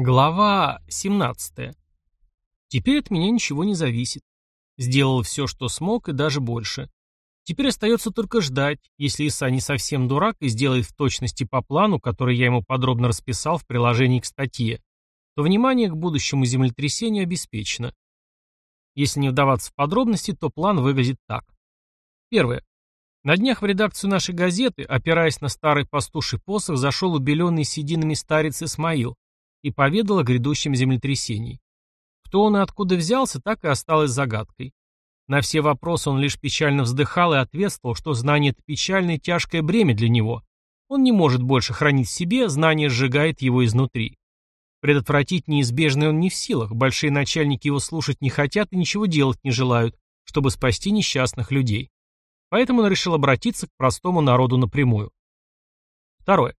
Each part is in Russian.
Глава 17. Теперь от меня ничего не зависит. Сделал все, что смог, и даже больше. Теперь остается только ждать, если Иса не совсем дурак и сделает в точности по плану, который я ему подробно расписал в приложении к статье, то внимание к будущему землетрясению обеспечено. Если не вдаваться в подробности, то план выглядит так. Первое. На днях в редакцию нашей газеты, опираясь на старый пастуший посох, зашел убеленный сединами старец Исмаил, и поведал о грядущем землетрясении. Кто он и откуда взялся, так и осталось загадкой. На все вопросы он лишь печально вздыхал и ответствовал, что знание – это печальное и тяжкое бремя для него. Он не может больше хранить в себе, знание сжигает его изнутри. Предотвратить неизбежное он не в силах, большие начальники его слушать не хотят и ничего делать не желают, чтобы спасти несчастных людей. Поэтому он решил обратиться к простому народу напрямую. Второе.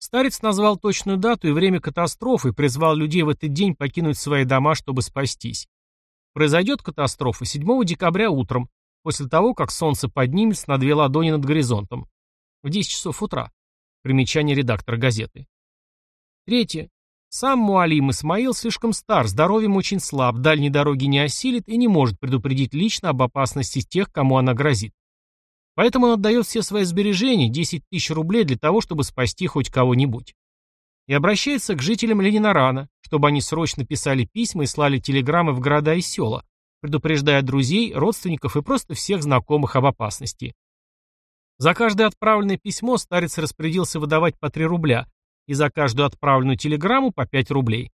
Старец назвал точную дату и время катастрофы и призвал людей в этот день покинуть свои дома, чтобы спастись. Произойдет катастрофа 7 декабря утром, после того, как солнце поднимется на две ладони над горизонтом. В 10 часов утра. Примечание редактора газеты. Третье. Сам Муалим Исмаил слишком стар, здоровьем очень слаб, дальней дороги не осилит и не может предупредить лично об опасности тех, кому она грозит. Поэтому он отдает все свои сбережения, 10 тысяч рублей, для того, чтобы спасти хоть кого-нибудь. И обращается к жителям Ленинарана, чтобы они срочно писали письма и слали телеграммы в города и села, предупреждая друзей, родственников и просто всех знакомых об опасности. За каждое отправленное письмо старец распорядился выдавать по 3 рубля, и за каждую отправленную телеграмму по 5 рублей.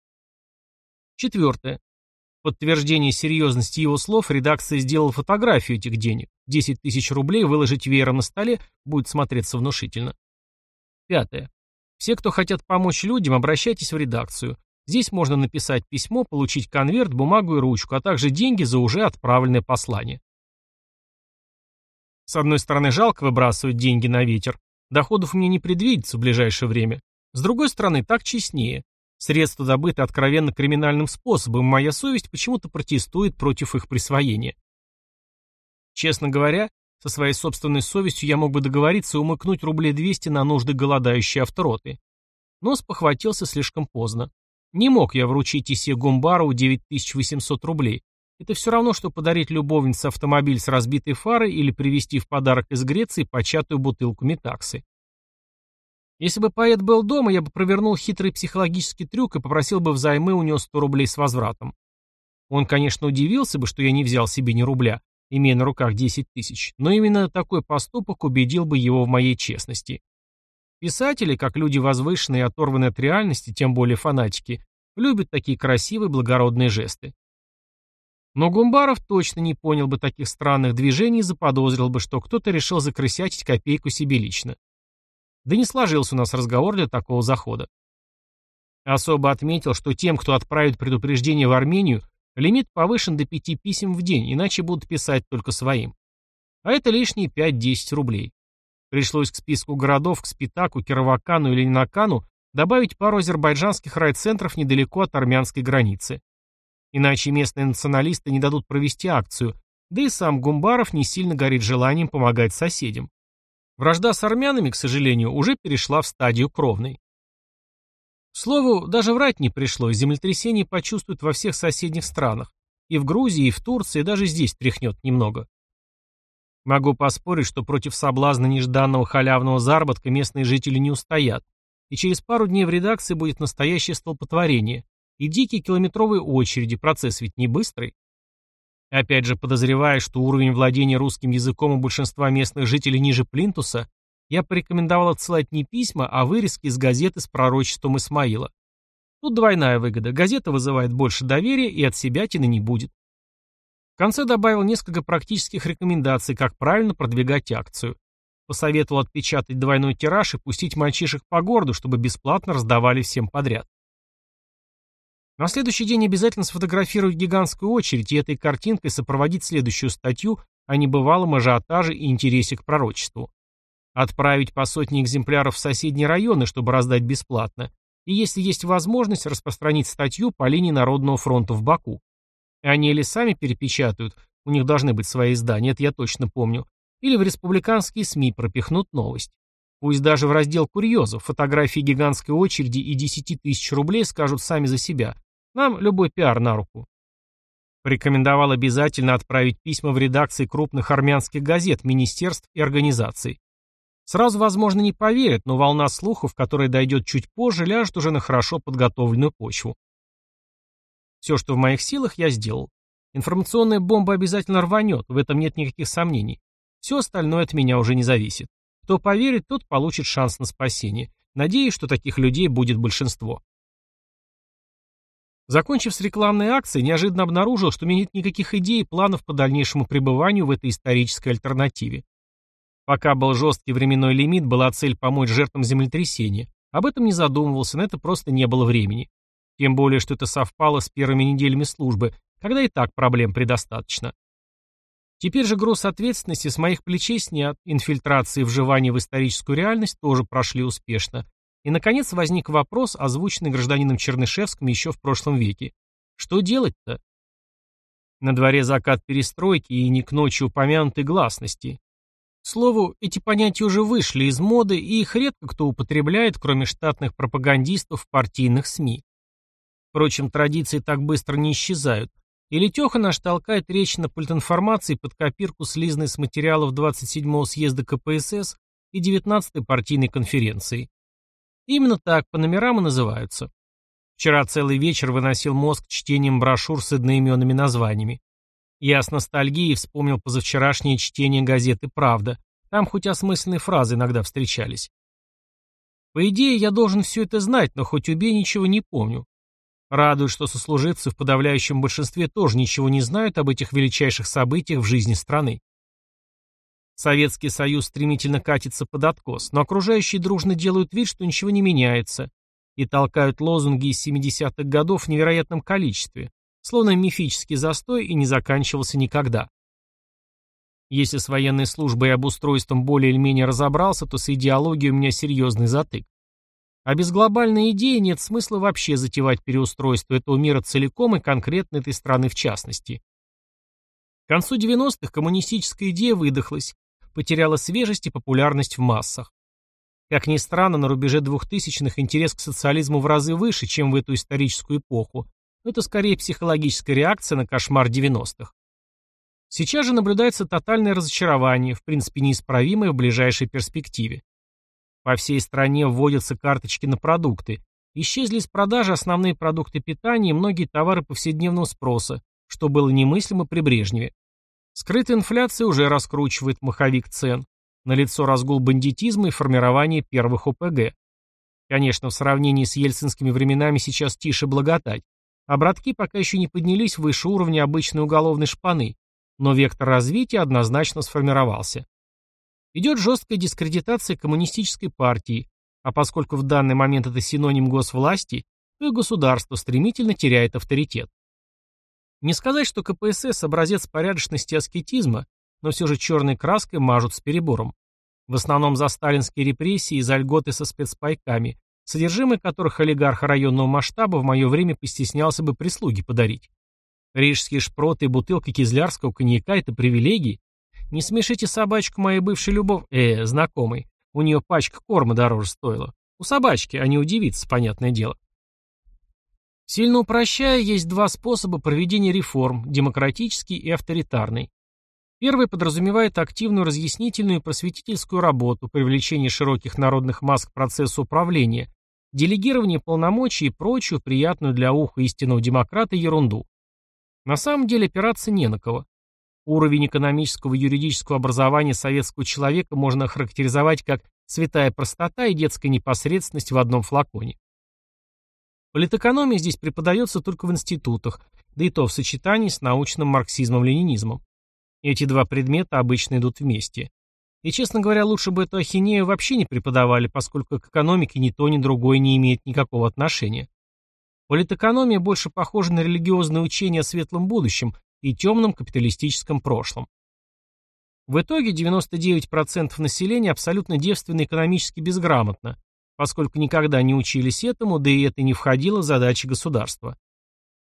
Четвертое подтверждение серьезности его слов редакция сделала фотографию этих денег. 10 тысяч рублей выложить веером на столе будет смотреться внушительно. Пятое. Все, кто хотят помочь людям, обращайтесь в редакцию. Здесь можно написать письмо, получить конверт, бумагу и ручку, а также деньги за уже отправленное послание. С одной стороны, жалко выбрасывать деньги на ветер. Доходов мне не предвидится в ближайшее время. С другой стороны, так честнее. Средства добыты откровенно криминальным способом, моя совесть почему-то протестует против их присвоения. Честно говоря, со своей собственной совестью я мог бы договориться и умыкнуть рублей 200 на нужды голодающей автороты. Но спохватился слишком поздно. Не мог я вручить Исе Гумбарову 9800 рублей. Это все равно, что подарить любовнице автомобиль с разбитой фарой или привезти в подарок из Греции початую бутылку метаксы. Если бы поэт был дома, я бы провернул хитрый психологический трюк и попросил бы взаймы у него 100 рублей с возвратом. Он, конечно, удивился бы, что я не взял себе ни рубля, имея на руках 10 тысяч, но именно такой поступок убедил бы его в моей честности. Писатели, как люди возвышенные и оторванные от реальности, тем более фанатики, любят такие красивые благородные жесты. Но Гумбаров точно не понял бы таких странных движений и заподозрил бы, что кто-то решил закрысятить копейку себе лично. Да не сложился у нас разговор для такого захода. Особо отметил, что тем, кто отправит предупреждение в Армению, лимит повышен до пяти писем в день, иначе будут писать только своим. А это лишние 5-10 рублей. Пришлось к списку городов, к Спитаку, Кировакану и Ленинакану добавить пару азербайджанских райцентров недалеко от армянской границы. Иначе местные националисты не дадут провести акцию, да и сам Гумбаров не сильно горит желанием помогать соседям. Вражда с армянами, к сожалению, уже перешла в стадию кровной. Слову, даже врать не пришлось, землетрясение почувствуют во всех соседних странах. И в Грузии, и в Турции, и даже здесь тряхнет немного. Могу поспорить, что против соблазна нежданного халявного заработка местные жители не устоят, и через пару дней в редакции будет настоящее столпотворение, и дикие километровые очереди, процесс ведь не быстрый. Опять же, подозревая, что уровень владения русским языком у большинства местных жителей ниже плинтуса, я порекомендовал отсылать не письма, а вырезки из газеты с пророчеством Исмаила. Тут двойная выгода. Газета вызывает больше доверия и от себя тины не будет. В конце добавил несколько практических рекомендаций, как правильно продвигать акцию. Посоветовал отпечатать двойной тираж и пустить мальчишек по городу, чтобы бесплатно раздавали всем подряд. На следующий день обязательно сфотографировать гигантскую очередь и этой картинкой сопроводить следующую статью о небывалом ажиотаже и интересе к пророчеству. Отправить по сотне экземпляров в соседние районы, чтобы раздать бесплатно. И если есть возможность, распространить статью по линии Народного фронта в Баку. И они или сами перепечатают, у них должны быть свои издания, это я точно помню, или в республиканские СМИ пропихнут новость. Пусть даже в раздел курьезов фотографии гигантской очереди и 10 тысяч рублей скажут сами за себя. Нам любой пиар на руку. Порекомендовал обязательно отправить письма в редакции крупных армянских газет, министерств и организаций. Сразу, возможно, не поверят, но волна слухов, которая дойдет чуть позже, ляжет уже на хорошо подготовленную почву. Все, что в моих силах, я сделал. Информационная бомба обязательно рванет, в этом нет никаких сомнений. Все остальное от меня уже не зависит. Кто поверит, тот получит шанс на спасение. Надеюсь, что таких людей будет большинство. Закончив с рекламной акцией, неожиданно обнаружил, что у меня нет никаких идей и планов по дальнейшему пребыванию в этой исторической альтернативе. Пока был жесткий временной лимит, была цель помочь жертвам землетрясения. Об этом не задумывался, на это просто не было времени. Тем более, что это совпало с первыми неделями службы, когда и так проблем предостаточно. Теперь же груз ответственности с моих плечей снят, инфильтрации и вживание в историческую реальность тоже прошли успешно, и, наконец, возник вопрос, озвученный гражданином Чернышевским еще в прошлом веке. Что делать-то? На дворе закат перестройки и не к ночи упомянутой гласности. Слову, эти понятия уже вышли из моды, и их редко кто употребляет, кроме штатных пропагандистов в партийных СМИ. Впрочем, традиции так быстро не исчезают. И Летеха наш толкает речь на политинформации под копирку, слизанной с материалов 27-го съезда КПСС и 19-й партийной конференции. Именно так по номерам и называются. Вчера целый вечер выносил мозг чтением брошюр с одноименными названиями. Я с ностальгией вспомнил позавчерашнее чтение газеты «Правда». Там хоть осмысленные фразы иногда встречались. По идее, я должен все это знать, но хоть убей, ничего не помню. Радует, что сослуживцы в подавляющем большинстве тоже ничего не знают об этих величайших событиях в жизни страны. Советский Союз стремительно катится под откос, но окружающие дружно делают вид, что ничего не меняется, и толкают лозунги из 70-х годов в невероятном количестве, словно мифический застой и не заканчивался никогда. Если с военной службой и обустройством более или менее разобрался, то с идеологией у меня серьезный затык. А без глобальной идеи нет смысла вообще затевать переустройство этого мира целиком и конкретно этой страны в частности. К концу 90-х коммунистическая идея выдохлась, потеряла свежесть и популярность в массах. Как ни странно, на рубеже 2000-х интерес к социализму в разы выше, чем в эту историческую эпоху, это скорее психологическая реакция на кошмар 90-х. Сейчас же наблюдается тотальное разочарование, в принципе неисправимое в ближайшей перспективе. По всей стране вводятся карточки на продукты. Исчезли из продажи основные продукты питания и многие товары повседневного спроса, что было немыслимо при Брежневе. Скрытая инфляция уже раскручивает маховик цен. Налицо разгул бандитизма и формирование первых ОПГ. Конечно, в сравнении с ельцинскими временами сейчас тише благотать. А братки пока еще не поднялись выше уровня обычной уголовной шпаны, но вектор развития однозначно сформировался. Идет жесткая дискредитация коммунистической партии, а поскольку в данный момент это синоним госвласти, то и государство стремительно теряет авторитет. Не сказать, что КПСС образец порядочности аскетизма, но все же черной краской мажут с перебором. В основном за сталинские репрессии и за льготы со спецпайками, содержимое которых олигарх районного масштаба в мое время постеснялся бы прислуги подарить. Рижские шпроты и бутылка кизлярского коньяка – это привилегии. Не смешите собачку моей бывшей любовь, э, знакомой. У нее пачка корма дороже стоила. У собачки, а не у девицы, понятное дело. Сильно упрощая, есть два способа проведения реформ – демократический и авторитарный. Первый подразумевает активную разъяснительную и просветительскую работу, привлечение широких народных масс к процессу управления, делегирование полномочий и прочую приятную для уха истинного демократа ерунду. На самом деле опираться не на кого. Уровень экономического и юридического образования советского человека можно охарактеризовать как святая простота и детская непосредственность в одном флаконе. Политэкономия здесь преподается только в институтах, да и то в сочетании с научным марксизмом-ленинизмом. Эти два предмета обычно идут вместе. И, честно говоря, лучше бы эту ахинею вообще не преподавали, поскольку к экономике ни то, ни другое не имеет никакого отношения. Политэкономия больше похожа на религиозное учение о светлом будущем и темном капиталистическом прошлом. В итоге 99% населения абсолютно девственно экономически безграмотно, поскольку никогда не учились этому, да и это не входило в задачи государства.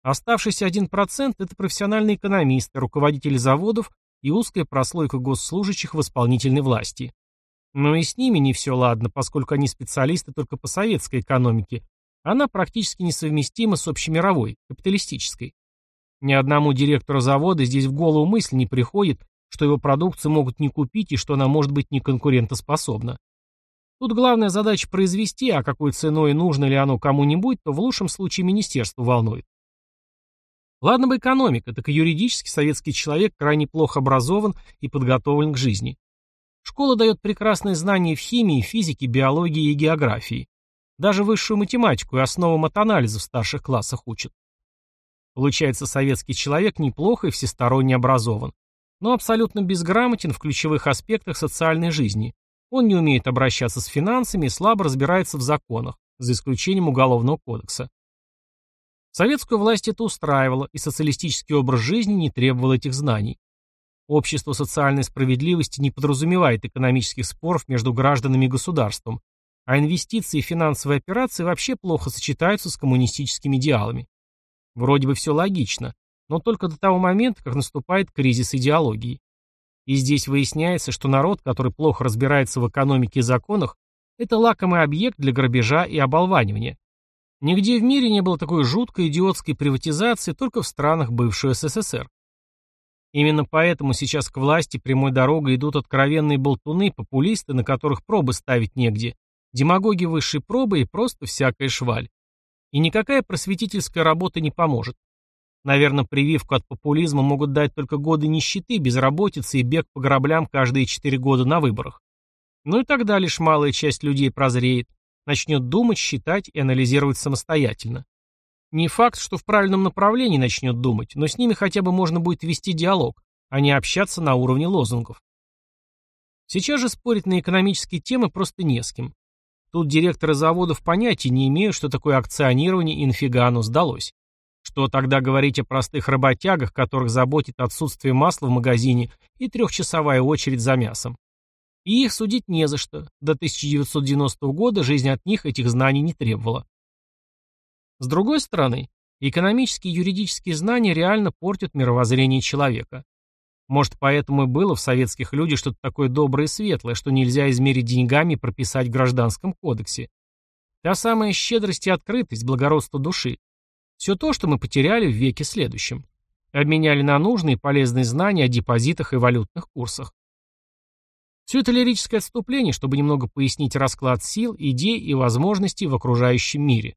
Оставшийся 1% – это профессиональные экономисты, руководители заводов и узкая прослойка госслужащих в исполнительной власти. Но и с ними не все ладно, поскольку они специалисты только по советской экономике. Она практически несовместима с общемировой, капиталистической. Ни одному директору завода здесь в голову мысль не приходит, что его продукцию могут не купить и что она может быть неконкурентоспособна. Тут главная задача произвести, а какой ценой нужно ли оно кому-нибудь, то в лучшем случае министерство волнует. Ладно бы экономика, так и юридически советский человек крайне плохо образован и подготовлен к жизни. Школа дает прекрасные знания в химии, физике, биологии и географии. Даже высшую математику и основы матанализа в старших классах учат. Получается, советский человек неплохо и всесторонне образован, но абсолютно безграмотен в ключевых аспектах социальной жизни. Он не умеет обращаться с финансами и слабо разбирается в законах, за исключением Уголовного кодекса. Советскую власть это устраивало, и социалистический образ жизни не требовал этих знаний. Общество социальной справедливости не подразумевает экономических споров между гражданами и государством, а инвестиции и финансовые операции вообще плохо сочетаются с коммунистическими идеалами. Вроде бы все логично, но только до того момента, как наступает кризис идеологии. И здесь выясняется, что народ, который плохо разбирается в экономике и законах, это лакомый объект для грабежа и оболванивания. Нигде в мире не было такой жуткой идиотской приватизации, только в странах бывшего СССР. Именно поэтому сейчас к власти прямой дорогой идут откровенные болтуны, популисты, на которых пробы ставить негде, демагоги высшей пробы и просто всякая шваль. И никакая просветительская работа не поможет. Наверное, прививку от популизма могут дать только годы нищеты, безработицы и бег по граблям каждые четыре года на выборах. Ну и тогда лишь малая часть людей прозреет, начнет думать, считать и анализировать самостоятельно. Не факт, что в правильном направлении начнет думать, но с ними хотя бы можно будет вести диалог, а не общаться на уровне лозунгов. Сейчас же спорить на экономические темы просто не с кем. Тут директоры заводов понятия не имеют, что такое акционирование и нафига оно сдалось. Что тогда говорить о простых работягах, которых заботит отсутствие масла в магазине и трехчасовая очередь за мясом. И их судить не за что. До 1990 года жизнь от них этих знаний не требовала. С другой стороны, экономические и юридические знания реально портят мировоззрение человека. Может, поэтому и было в советских людях что-то такое доброе и светлое, что нельзя измерить деньгами и прописать в Гражданском кодексе. Та самая щедрость и открытость, благородство души. Все то, что мы потеряли в веке следующем. Обменяли на нужные полезные знания о депозитах и валютных курсах. Все это лирическое отступление, чтобы немного пояснить расклад сил, идей и возможностей в окружающем мире.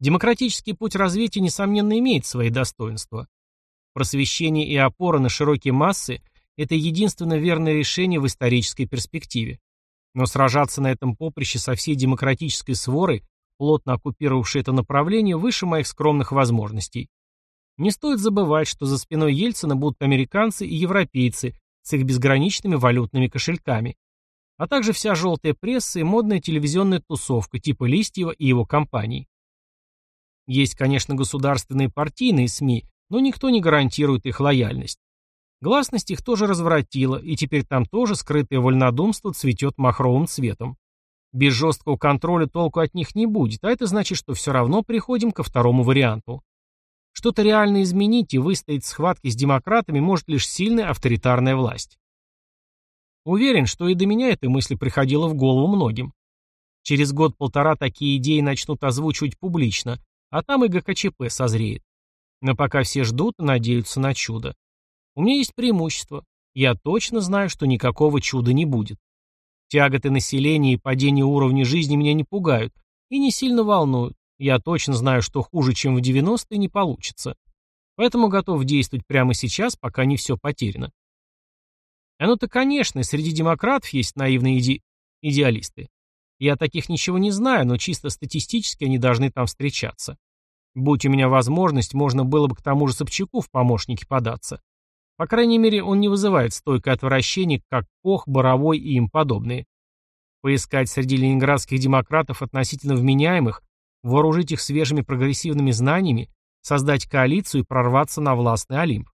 Демократический путь развития, несомненно, имеет свои достоинства. Просвещение и опора на широкие массы – это единственно верное решение в исторической перспективе. Но сражаться на этом поприще со всей демократической сворой, плотно оккупировавшей это направление, выше моих скромных возможностей. Не стоит забывать, что за спиной Ельцина будут американцы и европейцы с их безграничными валютными кошельками, а также вся желтая пресса и модная телевизионная тусовка типа Листьева и его компаний. Есть, конечно, государственные партийные СМИ, но никто не гарантирует их лояльность. Гласность их тоже развратила, и теперь там тоже скрытое вольнодумство цветет махровым цветом. Без жесткого контроля толку от них не будет, а это значит, что все равно приходим ко второму варианту. Что-то реально изменить и выстоять в схватке с демократами может лишь сильная авторитарная власть. Уверен, что и до меня эта мысль приходила в голову многим. Через год-полтора такие идеи начнут озвучивать публично, а там и ГКЧП созреет. Но пока все ждут и надеются на чудо. У меня есть преимущество. Я точно знаю, что никакого чуда не будет. Тяготы населения и падение уровня жизни меня не пугают и не сильно волнуют. Я точно знаю, что хуже, чем в 90-е, не получится. Поэтому готов действовать прямо сейчас, пока не все потеряно. Оно-то, конечно, среди демократов есть наивные иде... идеалисты. Я таких ничего не знаю, но чисто статистически они должны там встречаться. Будь у меня возможность, можно было бы к тому же Собчаку в помощники податься. По крайней мере, он не вызывает стойкое отвращение, как Кох, Боровой и им подобные. Поискать среди ленинградских демократов относительно вменяемых, вооружить их свежими прогрессивными знаниями, создать коалицию и прорваться на властный Олимп.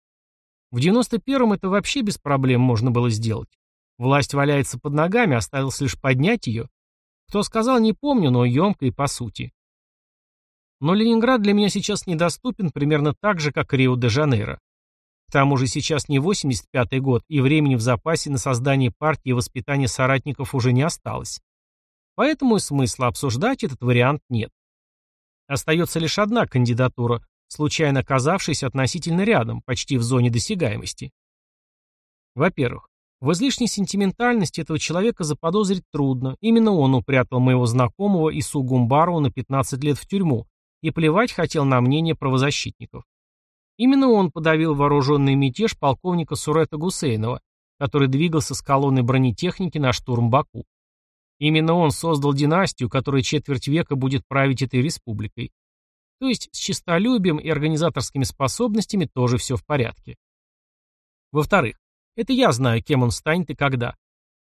В 91-м это вообще без проблем можно было сделать. Власть валяется под ногами, осталось лишь поднять ее. Кто сказал, не помню, но емко и по сути. Но Ленинград для меня сейчас недоступен примерно так же, как Рио-де-Жанейро. К тому же сейчас не 85-й год, и времени в запасе на создание партии и воспитание соратников уже не осталось. Поэтому и смысла обсуждать этот вариант нет. Остается лишь одна кандидатура, случайно оказавшаяся относительно рядом, почти в зоне досягаемости. Во-первых, в излишней сентиментальности этого человека заподозрить трудно. Именно он упрятал моего знакомого Ису Гумбарова на 15 лет в тюрьму и плевать хотел на мнение правозащитников. Именно он подавил вооруженный мятеж полковника Сурета Гусейнова, который двигался с колонной бронетехники на штурм Баку. Именно он создал династию, которая четверть века будет править этой республикой. То есть с честолюбием и организаторскими способностями тоже все в порядке. Во-вторых, это я знаю, кем он станет и когда.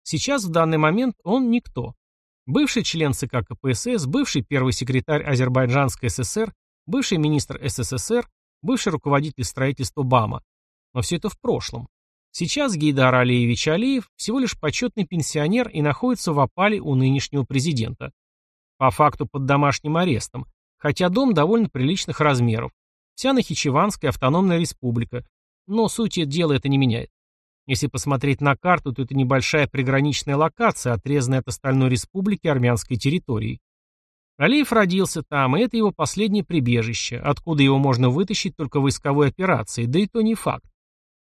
Сейчас, в данный момент, он никто. Бывший член ЦК КПСС, бывший первый секретарь Азербайджанской ССР, бывший министр СССР, бывший руководитель строительства БАМа. Но все это в прошлом. Сейчас Гейдар Алиевич Алиев всего лишь почетный пенсионер и находится в опале у нынешнего президента. По факту под домашним арестом, хотя дом довольно приличных размеров. Вся Нахичеванская автономная республика, но сути дела это не меняет. Если посмотреть на карту, то это небольшая приграничная локация, отрезанная от остальной республики армянской территории. Алиев родился там, и это его последнее прибежище, откуда его можно вытащить только войсковой операцией, да и то не факт.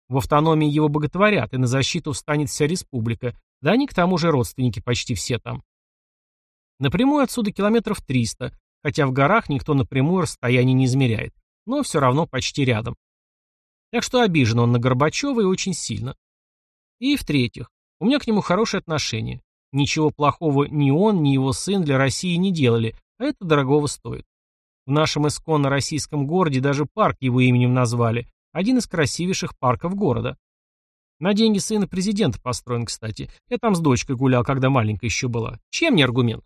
В автономии его боготворят, и на защиту встанет вся республика, да они к тому же родственники почти все там. Напрямую отсюда километров 300, хотя в горах никто напрямую расстояние не измеряет, но все равно почти рядом. Так что обижен он на Горбачева и очень сильно. И в-третьих, у меня к нему хорошие отношения. Ничего плохого ни он, ни его сын для России не делали, а это дорогого стоит. В нашем исконно российском городе даже парк его именем назвали, один из красивейших парков города. На деньги сына президента построен, кстати. Я там с дочкой гулял, когда маленькая еще была. Чем не аргумент?